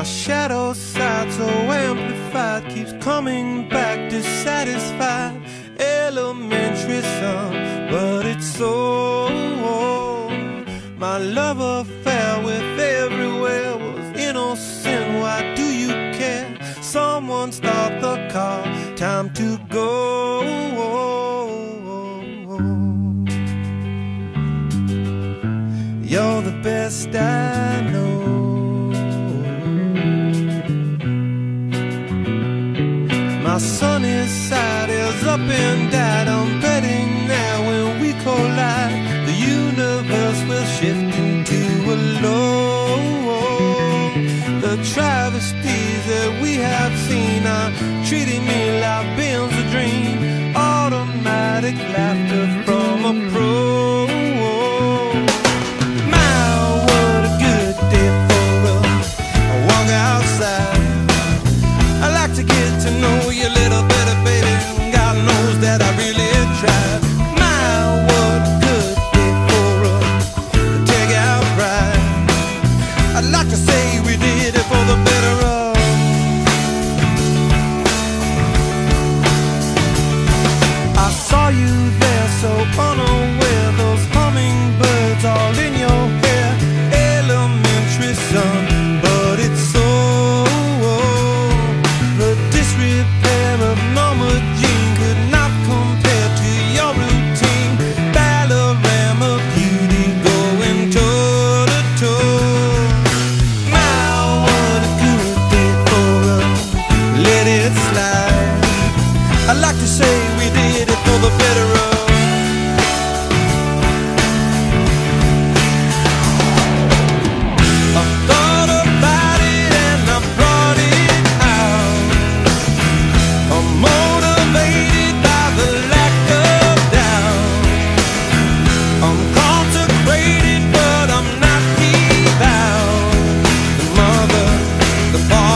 My shadow side so amplified keeps coming back dissatisfied. Elementary song, but it's so old. My love affair with everywhere was innocent. Why do you care? Someone stop the car. Time to go. You're the best I know. sunny side is up in that umbrella.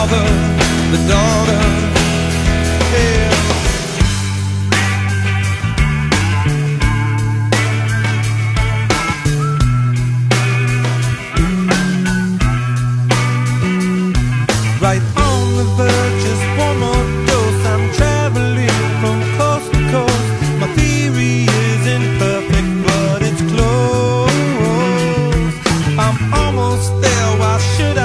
father, the daughter. Yeah. Right on the verge, just one more dose. I'm traveling from coast to coast. My theory isn't perfect, but it's close. I'm almost there. Why should I?